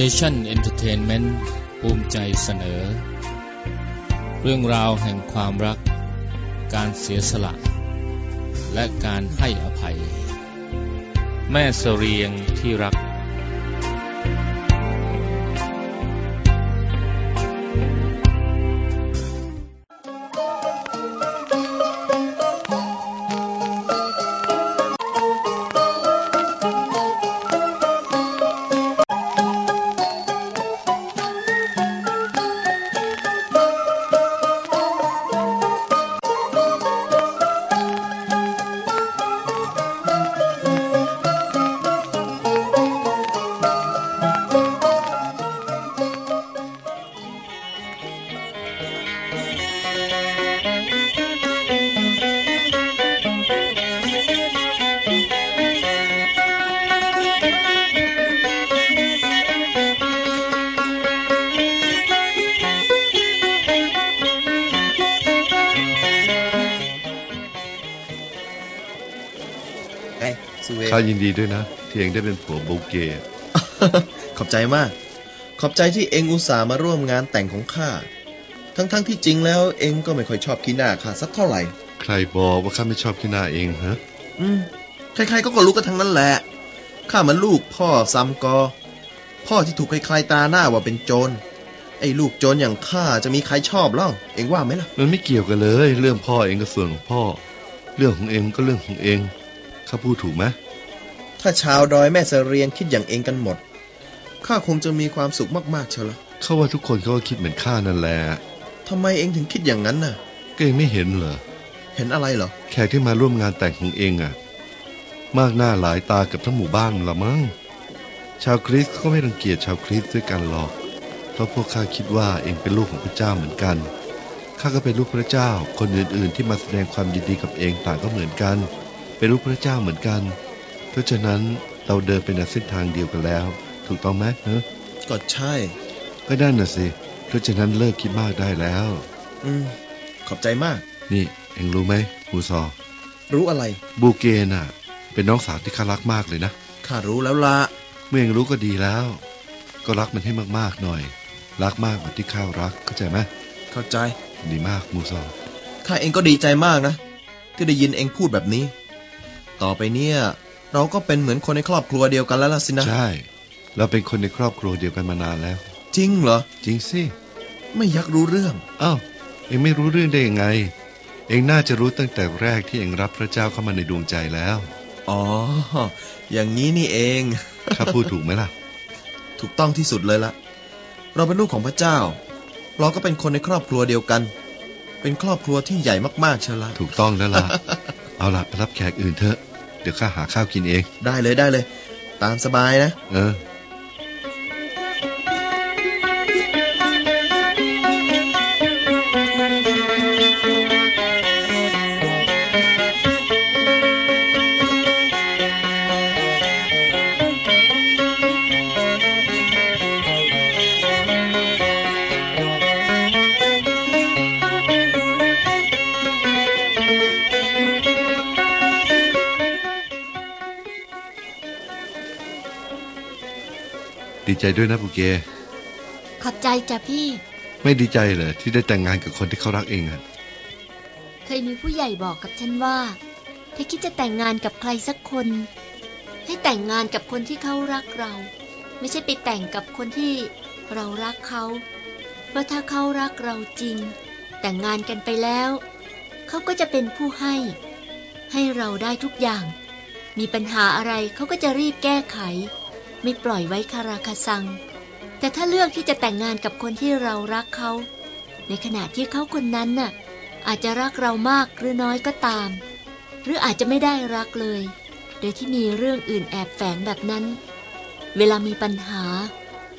Asian Entertainment ภูมิใจเสนอ เรื่องราวแห่งความรัก การเสียสละ และการให้อภัย แม่เสรียงที่รัก ข้ายินดีด้วยนะที่เองได้เป็นผัวโบเกย์ขอบใจมาก ขอบใจที่เองอุตส่าห์มาร่วมงานแต่งของข้า ทั้งๆที่จริงแล้วเองก็ไม่ค่อยชอบขี้หน้าข้าสักเท่าไหร่ ใครบอกว่าข้าไม่ชอบขี้หน้าเองฮะ อืม ใครๆก็ก็รู้กันทั้งนั้นแหละ ข้ามันลูกพ่อซัมกอ พ่อที่ถูกใครๆตาหน้าว่าเป็นโจร ไอ้ลูกโจรอย่างข้าจะมีใครชอบเล่า เองว่าไหมล่ะ มันไม่เกี่ยวกันเลย เรื่องพ่อเองก็ส่วนของพ่อ เรื่องของเองก็เรื่องของเอง ข้าพูดถูกไหม ถ้าชาวดอยแม่เสเรียงคิดอย่างเองกันหมด ข้าคงจะมีความสุขมากๆเชียวละข้าว่าทุกคนเขาก็คิดเหมือนข้านั่นแหละทำไมเองถึงคิดอย่างนั้นน่ะ ก็เองไม่เห็นเหรอ เห็นอะไรเหรอ แขกที่มาร่วมงานแต่งของเองอะมากหน้าหลายตากับทั้งหมู่บ้านละมั้ง ชาวคริสต์ก็ไม่รังเกียจชาวคริสต์ด้วยกันหรอก เพราะพวกข้าคิดว่าเองเป็นลูกของพระเจ้าเหมือนกัน ข้าก็เป็นลูกพระเจ้า คนอื่นๆ ที่มาแสดงความยินดีกับเองต่างก็เหมือนกัน เป็นลูกพระเจ้าเหมือนกัน เพราะฉะนั้นเราเดินไปในเส้นทางเดียวกันแล้ว ถูกต้องไหมเนอะก็ใช่ ก็นั่นน่ะสิ เพราะฉะนั้นเลิกคิดมากได้แล้ว อืม ขอบใจมาก นี่เองรู้ไหมมูซอ รู้อะไร บูเกน่ะ เป็นน้องสาวที่ข้ารักมากเลยนะ ข้ารู้แล้วละเมื่อเองรู้ก็ดีแล้ว ก็รักมันให้มากๆหน่อย รักมากกว่าที่ข้ารัก เข้าใจไหมเข้าใจ ดีมากมูซอ ข้าเองก็ดีใจมากนะ ที่ได้ยินเองพูดแบบนี้ ต่อไปเนี่ย เราก็เป็นเหมือนคนในครอบครัวเดียวกันแล้วล่ะสินะ ใช่ เราเป็นคนในครอบครัวเดียวกันมานานแล้ว จริงเหรอ จริงสิ ไม่อยากรู้เรื่อง อ้าว เองไม่รู้เรื่องได้ยังไง เองน่าจะรู้ตั้งแต่แรกที่เองรับพระเจ้าเข้ามาในดวงใจแล้ว อ๋อ อย่างนี้นี่เอง ข้าพูดถูกไหมล่ะ ถูกต้องที่สุดเลยละเราเป็นลูกของพระเจ้า เราก็เป็นคนในครอบครัวเดียวกัน เป็นครอบครัวที่ใหญ่มากๆเชียวละถูกต้องแล้วล่ะ เอาล่ะไปรับแขกอื่นเถอะ เดี๋ยวข้าหาข้าวกินเอง ได้เลยได้เลย ตามสบายนะ เออ ใจด้วยนะปุเก ขอบใจจ้ะพี่ ไม่ดีใจเหรอที่ได้แต่งงานกับคนที่เขารักเองอะเคยมีผู้ใหญ่บอกกับฉันว่า ถ้าคิดจะแต่งงานกับใครสักคน ให้แต่งงานกับคนที่เขารักเรา ไม่ใช่ไปแต่งกับคนที่เรารักเขา เพราะถ้าเขารักเราจริง แต่งงานกันไปแล้ว เขาก็จะเป็นผู้ให้ ให้เราได้ทุกอย่าง มีปัญหาอะไรเขาก็จะรีบแก้ไข ไม่ปล่อยไว้คาราคาซัง แต่ถ้าเลือกที่จะแต่งงานกับคนที่เรารักเขา ในขณะที่เขาคนนั้นน่ะ อาจจะรักเรามากหรือน้อยก็ตาม หรืออาจจะไม่ได้รักเลย โดยที่มีเรื่องอื่นแอบแฝงแบบนั้น เวลามีปัญหา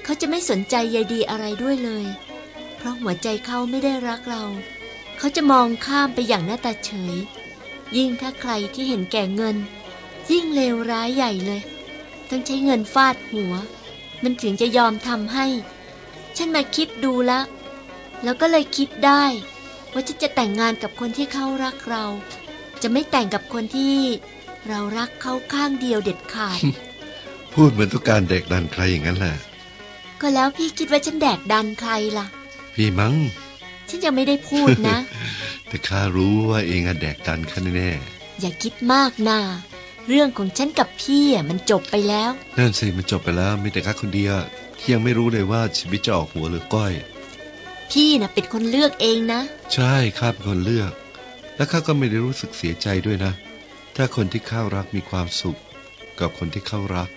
เขาจะไม่สนใจใยดีอะไรด้วยเลย เพราะหัวใจเขาไม่ได้รักเรา เขาจะมองข้ามไปอย่างหน้าตาเฉย ยิ่งถ้าใครที่เห็นแก่เงิน ยิ่งเลวร้ายใหญ่เลย ต้องใช้เงินฟาดหัว มันถึงจะยอมทำให้ ฉันมาคิดดูแล้ว แล้วก็เลยคิดได้ ว่าฉันจะแต่งงานกับคนที่เขารักเรา จะไม่แต่งกับคนที่เรารักเขาข้างเดียวเด็ดขาด พูดเหมือนต้องการเด็กดันใครอย่างนั้นแหละ ก็แล้วพี่คิดว่าฉันแดกดันใครล่ะ พี่มั้ง ฉันยังไม่ได้พูดนะ แต่ข้ารู้ว่าเองอะแดกดันข้าแน่อย่าคิดมากนา เรื่องของฉันกับพี่อะมันจบไปแล้วๆนั่นสิมันจบไปแล้วมีแต่ข้าคนเดียวที่ยังไม่รู้เลยว่าชีวิตจะออกหัวหรือก้อย พี่น่ะเป็นคนเลือกเองนะ ใช่ข้าเป็นคนเลือก และข้าก็ไม่ได้รู้สึกเสียใจด้วยนะ ถ้าคนที่ข้ารักมีความสุข กับคนที่เขารัก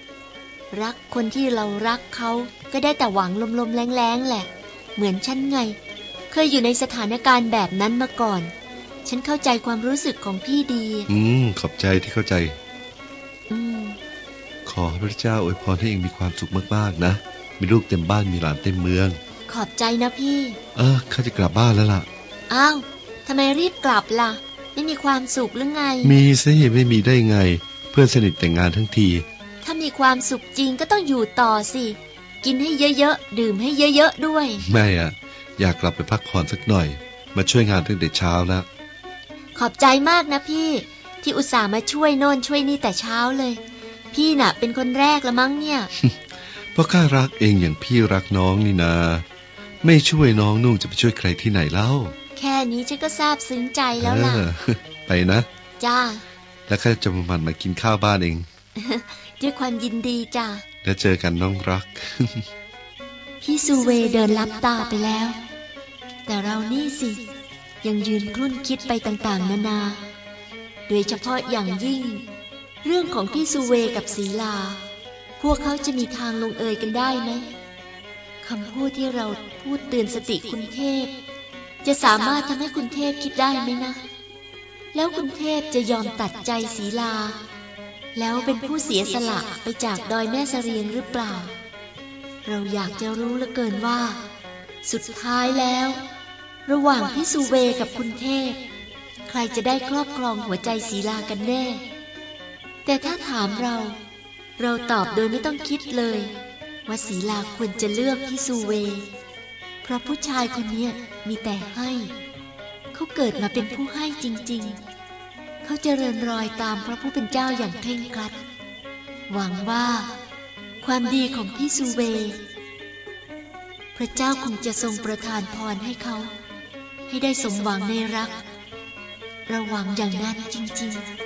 รักคนที่เรารักเขาก็ได้แต่หวังลมๆแรงๆแหละ เหมือนฉันไง เคยอยู่ในสถานการณ์แบบนั้นมาก่อน ฉันเข้าใจความรู้สึกของพี่ดี อืมขอบใจที่เข้าใจอืม ขอให้พระเจ้าอวยพรให้เองมีความสุขมากๆนะ มีลูกเต็มบ้านมีหลานเต็มเมือง ขอบใจนะพี่ เออข้าจะกลับบ้านแล้วล่ะ อ้าวทำไมรีบกลับล่ะ ไม่มีความสุขหรือไง มีสิไม่มีได้ไง เพื่อนสนิทแต่งงานทั้งที ถ้ามีความสุขจริงก็ต้องอยู่ต่อสิ กินให้เยอะๆ ดื่มให้เยอะๆด้วย ไม่อะอยากกลับไปพักผ่อนสักหน่อย มาช่วยงานตั้งแต่เช้าแล้ว ขอบใจมากนะพี่ ที่อุตส่าห์มาช่วยโน่นช่วยนี่แต่เช้าเลย พี่น่ะ เป็นคนแรกละมั้งเนี่ยเพราะข้ารักเองอย่างพี่รักน้องนี่นา ไม่ช่วยน้องนุ่งจะไปช่วยใครที่ไหนเล่า แค่นี้ฉันก็ซาบซึ้งใจแล้วล่ะเออไปนะ จ้า แล้วข้าจะมามันมากินข้าวบ้านเอง ด้วยความยินดีจ้าแล้วเจอกันน้องรัก พี่ซูเวเดินลับตาไปแล้ว แต่เรานี่สิ ยังยืนครุ่นคิดไปต่างๆ นานา โดยเฉพาะอย่างยิ่ง เรื่องของพี่ซูเวกับศีลา พวกเขาจะมีทางลงเอยกันได้ไหมคำพูดที่เราพูดเตือนสติคุณเทพ จะสามารถทำให้คุณเทพคิดได้ไหมนะ แล้วคุณเทพจะยอมตัดใจศีลา แล้วเป็นผู้เสียสละไปจากดอยแม่เสรียงหรือเปล่า เราอยากจะรู้เหลือเกินว่า สุดท้ายแล้ว ระหว่างพี่สุเวกับคุณเทพ ใครจะได้ครอบครองหัวใจศีลากันแน่ แต่ถ้าถามเรา เราตอบโดยไม่ต้องคิดเลยว่าศีลาควรจะเลือกพี่สุเว เพราะผู้ชายคนนี้มีแต่ให้ เขาเกิดมาเป็นผู้ให้จริงๆ เขาเจริญรอยตามพระผู้เป็นเจ้าอย่างเคร่งครัด หวังว่า ความดีของพี่สุเว พระเจ้าคงจะทรงประทานพรให้เขา ให้ได้สมหวังในรักระหวังอย่างนั้นจริงๆ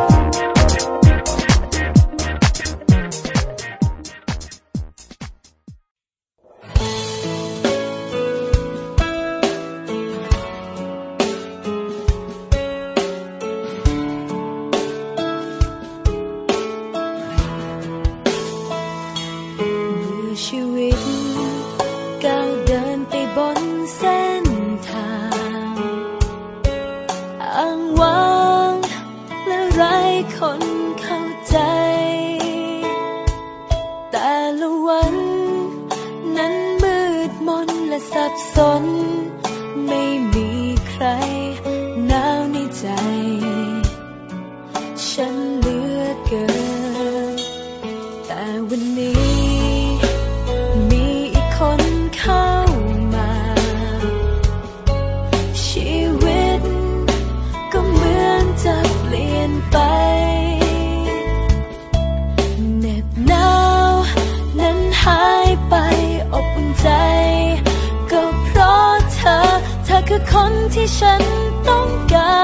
คนที่ฉันต้องกา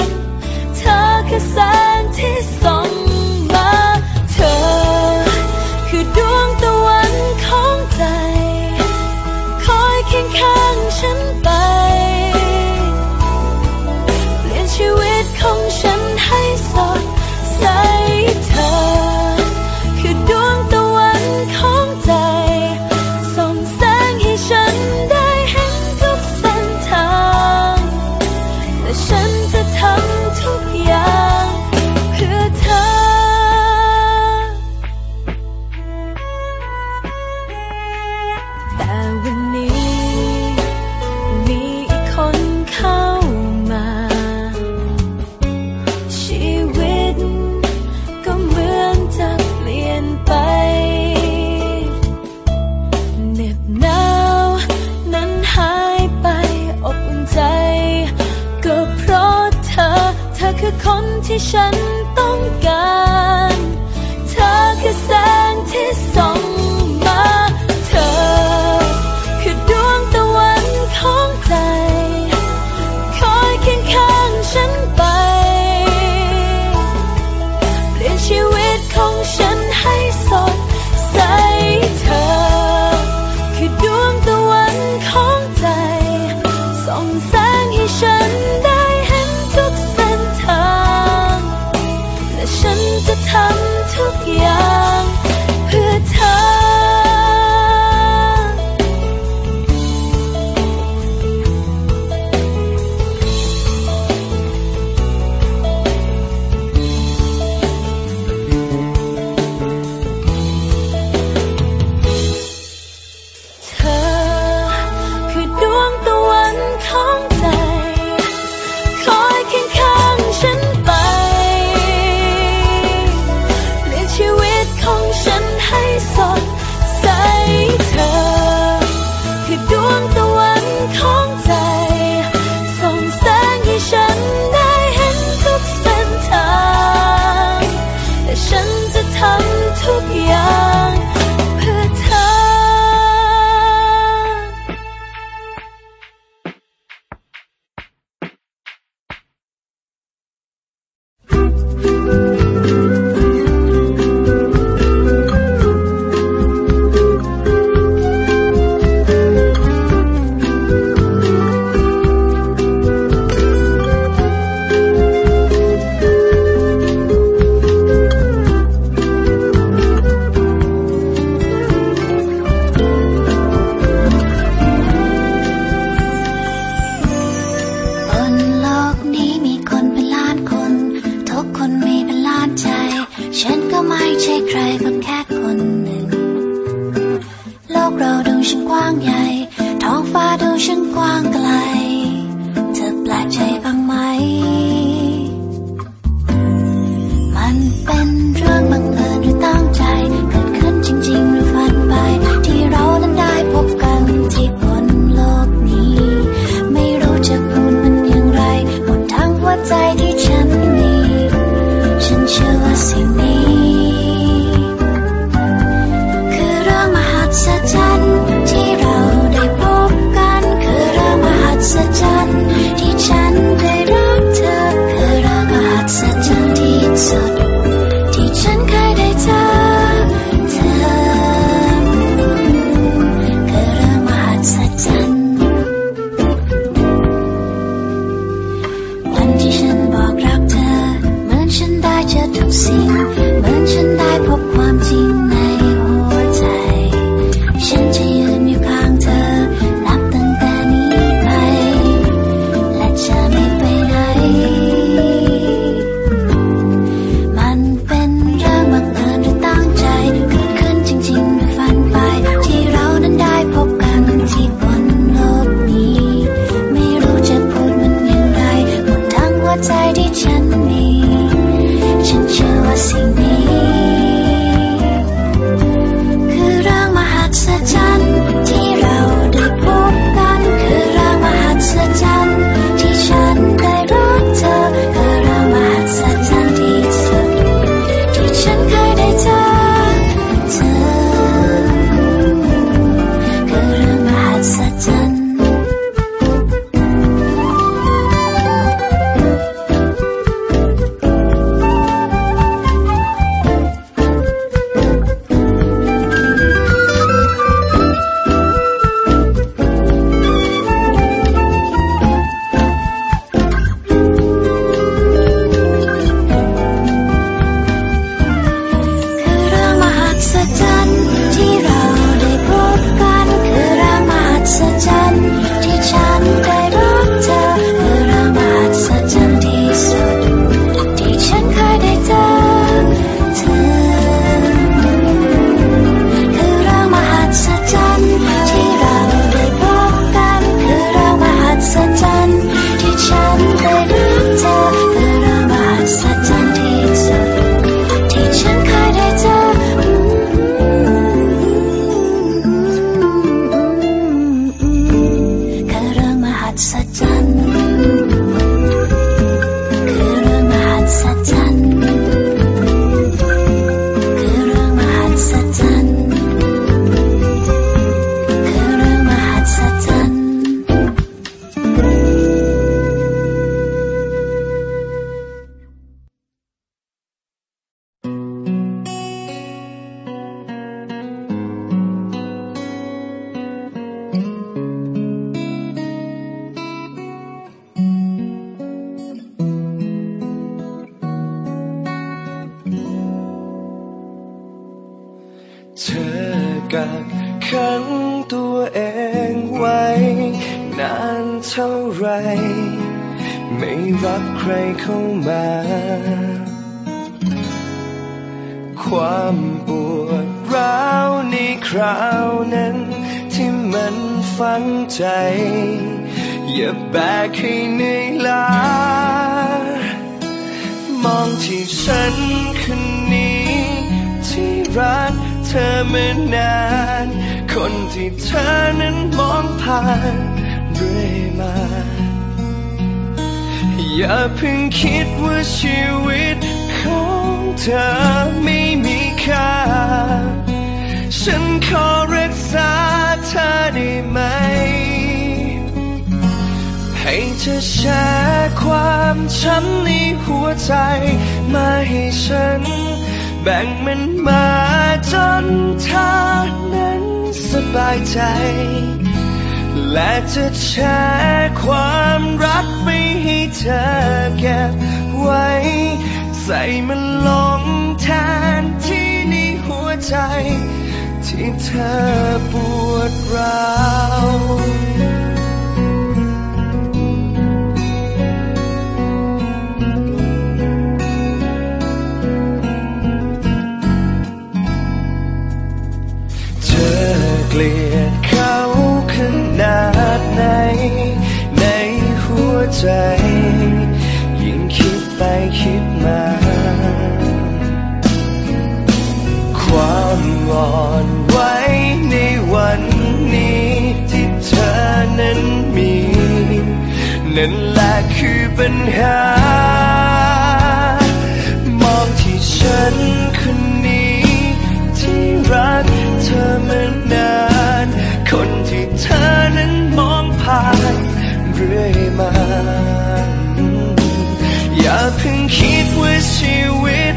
ร เธอคือแสงที่ส่อง วันนี้ มีอีกคนเข้ามา ชีวิตก็เหมือนจะเปลี่ยนไปเหน็บหนาวนั้นหายไปอบอุ่นใจ ก็เพราะเธอ เธอคือคนที่ฉันต้องการ ฉันได้เจอ เธอกักขังตัวเองไว้ นานเท่าไร ไม่รับใครเข้ามา ความปวดร้าวในคราวนั้น ที่มันฝังใจ อย่าแบกให้เหนื่อยล้ามองที่ฉันคนนี้ที่รัก ธอมานาน คนที่เธอนั้นมองผ่านเรื่อยมา อย่าเพิ่งคิดว่าชีวิตของเธอไม่มีค่า ฉันขอรักษาเธอได้ไหม ให้เธอแชร์ความช้ำในหัวใจมาให้ฉัน แบ่งมันมาจนเธอนั้นสบายใจ และจะแชร์ความรักไปให้เธอเก็บไว้ ใส่มันลงแทนที่ในหัวใจ ที่เธอปวดร้าว ใจ ยิ่งคิดไปคิดมา ความอ่อนไหวในวันนี้ที่เธอนั้นมี นั่นแหละคือปัญหา พิ่งคิดว่าชีวิต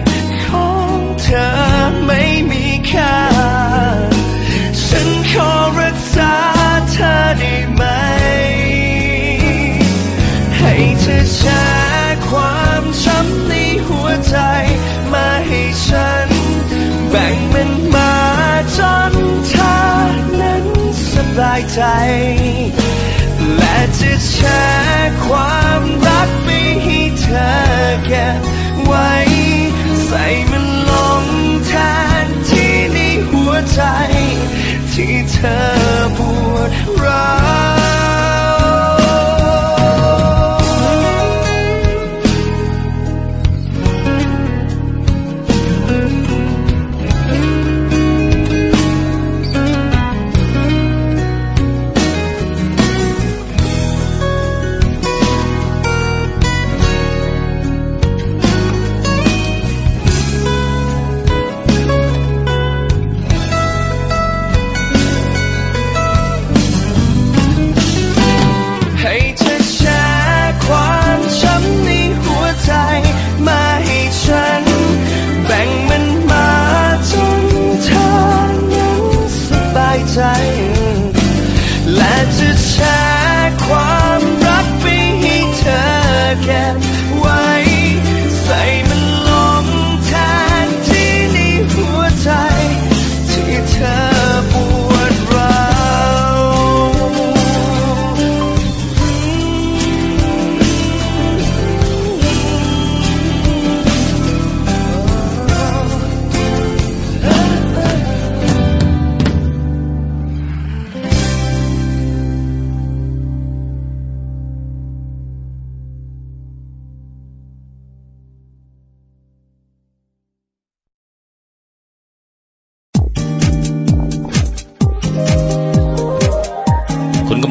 ของเธอไม่มีค่า ฉันขอรักษาเธอได้ไหม ให้เธอแชร์ความช้ำในหัวใจมาให้ฉัน แบ่งมันมาจนเธอนั้นสบายใจ และจะแชร์ความรักไปให้ อเก็บไว้ ใส่มันลงแทนที่ในหัวใจ ที่เธอปวดร้าว ร์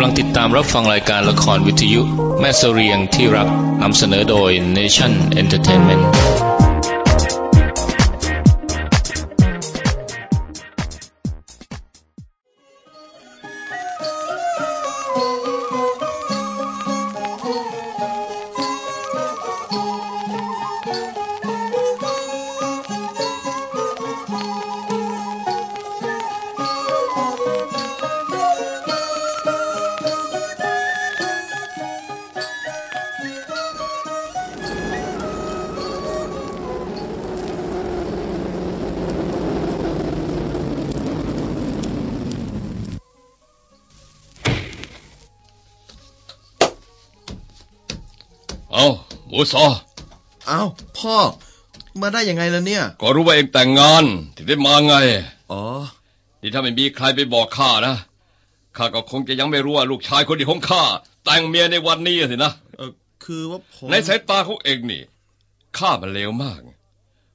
ำลังติดตามรับฟังรายการละครวิทยุ แม่เสเรียงที่รักนำเสนอโดย Nation Entertainment มูซอเอ้าพ่อ มาได้ยังไงล่ะเนี่ย ก็รู้ว่าเองแต่งงานถึงได้มาไง อ๋อ นี่ถ้าไม่มีใครไปบอกข้านะข้าก็คงจะยังไม่รู้ว่าลูกชายคนที่ของข้าแต่งเมียในวันนี้สินะเออคือว่าผมในสายตาของเองนี่ข้ามันเลวมาก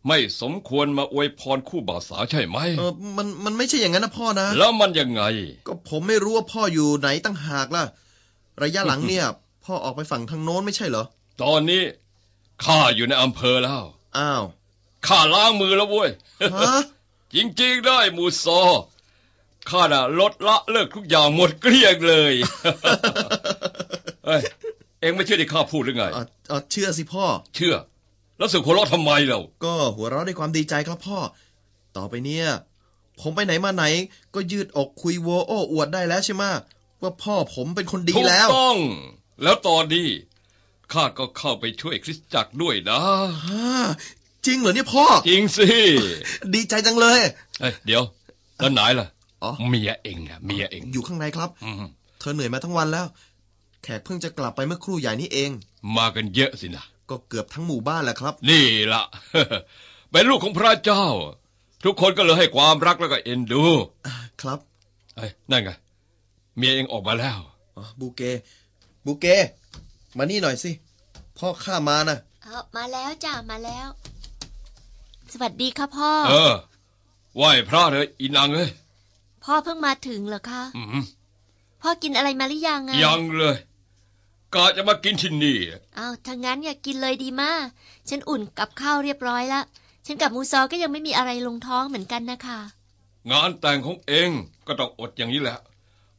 ไม่สมควรมาอวยพรคู่บ่าวสาวใช่ไหมเออมันมันไม่ใช่อย่างนั้นนะพ่อนะ แล้วมันยังไง ก็ผมไม่รู้ว่าพ่ออยู่ไหนตั้งหากล่ะ ระยะหลังเนี่ย พ่อออกไปฝั่งทางโน้นไม่ใช่เหรอ ตอนนี้ข้าอยู่ในอำเภอแล้ว อ้าว ข้าล้างมือแล้วเว้ยฮะจริงๆได้หมูซอ ข้าน่ะลดละเลิกทุกอย่างหมดเกลี้ยงเลยเอ้ยเองไม่เชื่อที่ข้าพูดหรือไงเอ่อเอ่อเชื่อสิพ่อ เชื่อ แล้วสึกหัวเราะทำไมเราก็หัวเราะด้วยความดีใจครับพ่อ ต่อไปเนี่ย ผมไปไหนมาไหน ก็ยืดอกคุยโวโอ้อวดได้แล้วใช่ไหมะว่าพ่อผมเป็นคนดีถูกแล้วต้อง แล้วตอนนี้ ข้าก็เข้าไปช่วยคริสตจักรด้วยนะฮะจริงเหรอเนี่ยพ่อ จริงสิ ดีใจจังเลยเอ้ยเดี๋ยวแล้วไหนล่ะอ๋อเมียเองอะเมียเองอยู่ข้างในครับอืมเธอเหนื่อยมาทั้งวันแล้ว แขกเพิ่งจะกลับไปเมื่อครู่ใหญ่นี้เอง มากันเยอะสินะก็เกือบทั้งหมู่บ้านแหละครับ นี่ละเป็นลูกของพระเจ้า ทุกคนก็เลยให้ความรักแล้วก็เอ็นดูครับเอ้ยนั่นไงเมียเองออกมาแล้วอ๋อบูเกบูเก มานี่หน่อยสิ พ่อข้ามานะเอามาแล้วจ้ามาแล้ว สวัสดีค่ะพ่อ เออไหว้พระเถอะอีนางเอ้ยพ่อเพิ่งมาถึงเหรอคะอืมพ่อกินอะไรมาหรือยังอะยังเลยกะจะมากินที่นี่อ้าวถ้างั้นอย่ากินเลยดีมาก ฉันอุ่นกับข้าวเรียบร้อยแล้วฉันกับมูซอก็ยังไม่มีอะไรลงท้องเหมือนกันนะคะ งานแต่งของเองก็ต้องอดอย่างนี้แหละ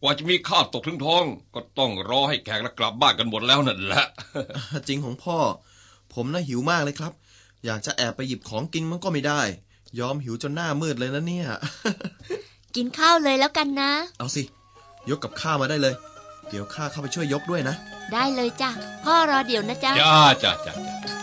กว่าจะมีข้าวตกถึงท้อง ก็ต้องรอให้แขกแล้วกลับบ้านกันหมดแล้วนั่นแหละ จริงของพ่อ ผมน่ะหิวมากเลยครับ อยากจะแอบไปหยิบของกินมันก็ไม่ได้ ยอมหิวจนหน้ามืดเลยนะเนี่ย กินข้าวเลยแล้วกันนะ เอาสิ ยกกับข้าวมาได้เลย เดี๋ยวข้าเข้าไปช่วยยกด้วยนะ ได้เลยจ้ะ พ่อรอเดี๋ยวนะจ๊ะจ้าจ้าจ้าจ้า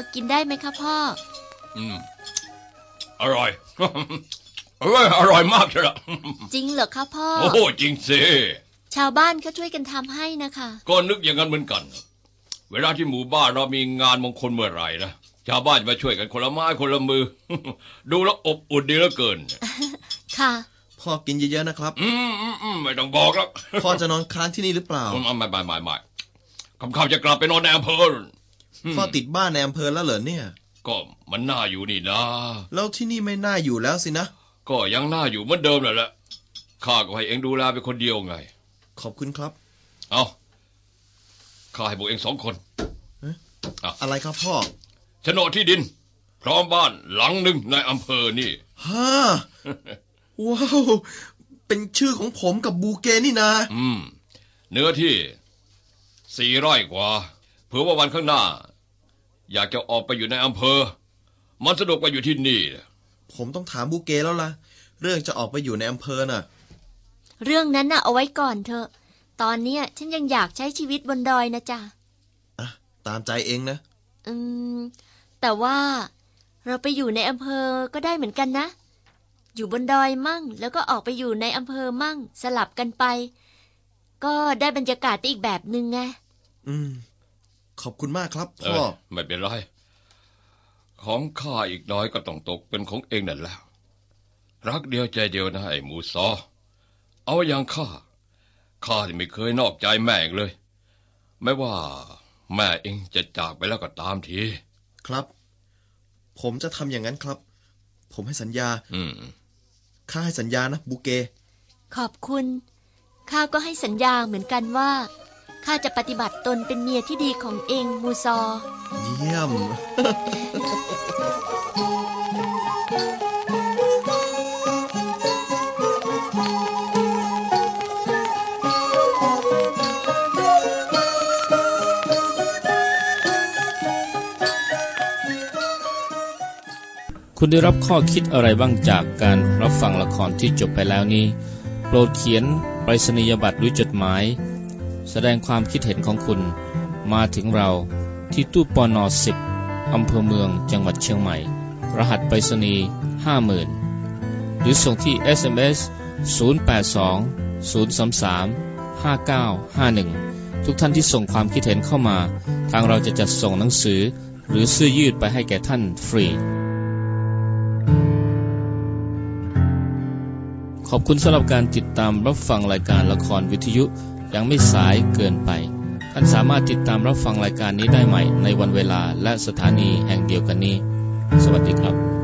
กับข้าวพอกินได้ไหมคะพ่อ อืม อร่อยเอ้ยอร่อยมากเชียวล่ะจริงเหรอคะพ่อ โอ้โหจริงสิชาวบ้านก็ช่วยกันทำให้นะคะ ก็นึกอย่างนั้นเหมือนกัน เวลาที่หมู่บ้านเรามีงานมงคลเมื่อไหร่นะ ชาวบ้านจะมาช่วยกันคนละไม้คนละมือ ดูแล้วอบอุ่นดีเหลือเกิน ค่ะพ่อกินเยอะๆนะครับ อืมอืมอืมไม่ต้องบอกแล้วพ่อจะนอนค้างที่นี่หรือเปล่าอืมไม่ไม่ไม่ไม่คำข้าวจะกลับไปนอนในอำเภอม พ่อติดบ้านในอำเภอแล้วเหรอเนี่ย ก็มันน่าอยู่นี่นะ แล้วที่นี่ไม่น่าอยู่แล้วสินะ ก็ยังน่าอยู่เหมือนเดิมนั่นแหละ ข้าก็ให้เองดูแลเป็นคนเดียวไง ขอบคุณครับ เอาข้าให้พวกเองสองคนอะไรครับพ่อโฉนดที่ดิน พร้อมบ้านหลังหนึ่งในอำเภอนี่ฮ่าว้าวเป็นชื่อของผมกับบูเกนี่นะ อืม เนื้อที่สี่ไร่กว่า เผื่อว่าวันข้างหน้า อยากจะออกไปอยู่ในอำเภอ มันสะดวกกว่าอยู่ที่นี่ผมต้องถามบูเกแล้วล่ะ เรื่องจะออกไปอยู่ในอำเภอน่ะ เรื่องนั้นน่ะเอาไว้ก่อนเถอะ ตอนเนี้ยฉันยังอยากใช้ชีวิตบนดอยนะจ๊ะอะตามใจเองนะ อืม แต่ว่าเราไปอยู่ในอำเภอก็ได้เหมือนกันนะ อยู่บนดอยมั่ง แล้วก็ออกไปอยู่ในอำเภอมั่ง สลับกันไป ก็ได้บรรยากาศอีกแบบหนึ่งไง อืม ขอบคุณมากครับเอพ่ออไม่เป็นไร ของข้าอีกน้อยก็ต้องตกเป็นของเองนั่นแหล้ว รักเดียวใจเดียวนะไอ้หมูซอ เอาอย่างข้า ข้าที่ไม่เคยนอกใจแม่เองเลย ไม่ว่าแม่เองจะจากไปแล้วก็ตามที ครับ ผมจะทำอย่างนั้นครับ ผมให้สัญญา อืมข้าให้สัญญานะบูเก ขอบคุณ ข้าก็ให้สัญญาเหมือนกันว่า ข้าจะปฏิบัติตนเป็นเมียที่ดีของเองมูซอ เยี่ยม คุณได้รับข้อคิดอะไรบ้างจากการรับฟังละครที่จบไปแล้วนี้ โปรดเขียนไปรษณียบัตรหรือจดหมาย แสดงความคิดเห็นของคุณ มาถึงเราที่ตู้ปอนอสิบอำเภอเมืองจังหวัดเชียงใหม่ รหัสไปรษณีย์50,000หรือส่งที่ SMS 082 033 5951 ทุกท่านที่ส่งความคิดเห็นเข้ามา ทางเราจะจัดส่งหนังสือ หรือเสื้อยืดไปให้แก่ท่านฟรี ขอบคุณสำหรับการติดตามรับฟังรายการละครวิทยุ ยังไม่สายเกินไปท่านสามารถติดตามรับฟังรายการนี้ได้ใหม่ในวันเวลาและสถานีแห่งเดียวกันนี้ สวัสดีครับ